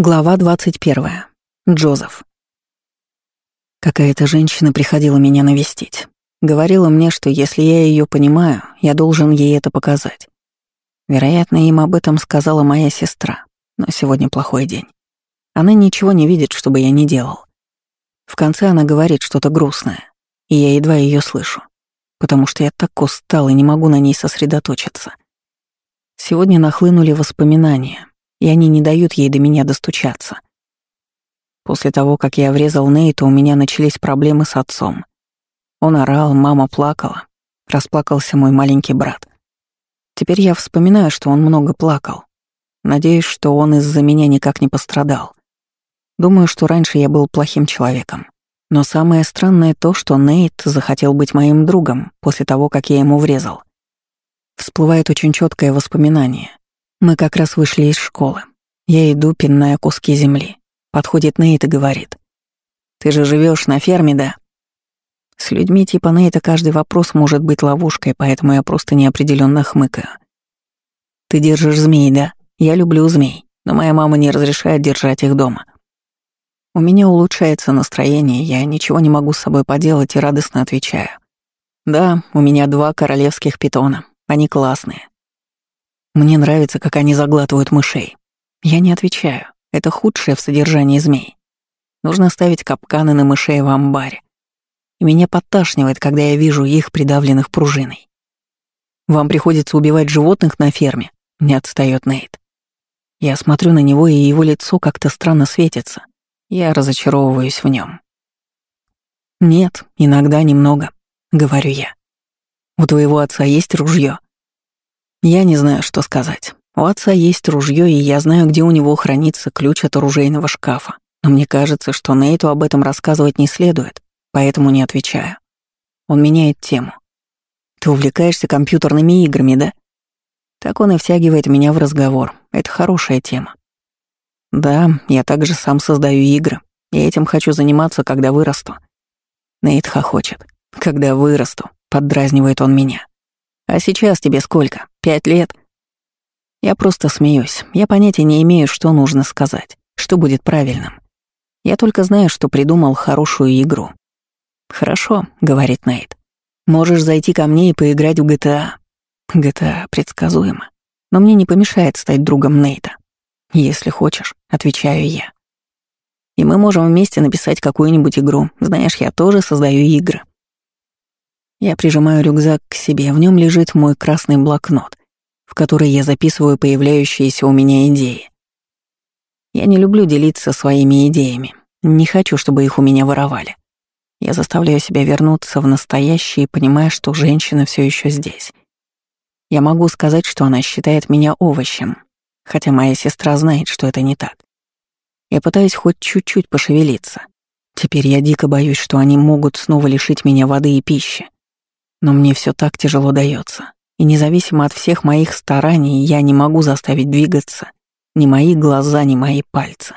Глава 21. Джозеф. Какая-то женщина приходила меня навестить. Говорила мне, что если я ее понимаю, я должен ей это показать. Вероятно, им об этом сказала моя сестра, но сегодня плохой день. Она ничего не видит, чтобы я не делал. В конце она говорит что-то грустное, и я едва ее слышу, потому что я так устал и не могу на ней сосредоточиться. Сегодня нахлынули воспоминания, и они не дают ей до меня достучаться. После того, как я врезал Нейта, у меня начались проблемы с отцом. Он орал, мама плакала, расплакался мой маленький брат. Теперь я вспоминаю, что он много плакал. Надеюсь, что он из-за меня никак не пострадал. Думаю, что раньше я был плохим человеком. Но самое странное то, что Нейт захотел быть моим другом после того, как я ему врезал. Всплывает очень четкое воспоминание. Мы как раз вышли из школы. Я иду, пинная куски земли. Подходит Нейт и говорит. «Ты же живешь на ферме, да?» С людьми типа Нейта каждый вопрос может быть ловушкой, поэтому я просто неопределенно хмыкаю. «Ты держишь змей, да? Я люблю змей, но моя мама не разрешает держать их дома». У меня улучшается настроение, я ничего не могу с собой поделать и радостно отвечаю. «Да, у меня два королевских питона. Они классные. Мне нравится, как они заглатывают мышей. Я не отвечаю. Это худшее в содержании змей. Нужно ставить капканы на мышей в амбаре. И меня подташнивает, когда я вижу их придавленных пружиной. Вам приходится убивать животных на ферме, не отстаёт Нейт. Я смотрю на него, и его лицо как-то странно светится. Я разочаровываюсь в нем. Нет, иногда немного, говорю я. У твоего отца есть ружье? Я не знаю, что сказать. У отца есть ружье, и я знаю, где у него хранится ключ от оружейного шкафа. Но мне кажется, что Нейту об этом рассказывать не следует, поэтому не отвечаю. Он меняет тему. Ты увлекаешься компьютерными играми, да? Так он и втягивает меня в разговор. Это хорошая тема. Да, я также сам создаю игры. Я этим хочу заниматься, когда вырасту. Нейт хохочет. Когда вырасту, поддразнивает он меня. А сейчас тебе сколько? Пять лет?» Я просто смеюсь. Я понятия не имею, что нужно сказать, что будет правильным. Я только знаю, что придумал хорошую игру. «Хорошо», — говорит Нейт. «Можешь зайти ко мне и поиграть в GTA». GTA предсказуемо. Но мне не помешает стать другом Нейта. «Если хочешь», — отвечаю я. «И мы можем вместе написать какую-нибудь игру. Знаешь, я тоже создаю игры. Я прижимаю рюкзак к себе, в нем лежит мой красный блокнот, в который я записываю появляющиеся у меня идеи. Я не люблю делиться своими идеями, не хочу, чтобы их у меня воровали. Я заставляю себя вернуться в настоящее, понимая, что женщина все еще здесь. Я могу сказать, что она считает меня овощем, хотя моя сестра знает, что это не так. Я пытаюсь хоть чуть-чуть пошевелиться. Теперь я дико боюсь, что они могут снова лишить меня воды и пищи. Но мне все так тяжело дается, и независимо от всех моих стараний я не могу заставить двигаться ни мои глаза, ни мои пальцы.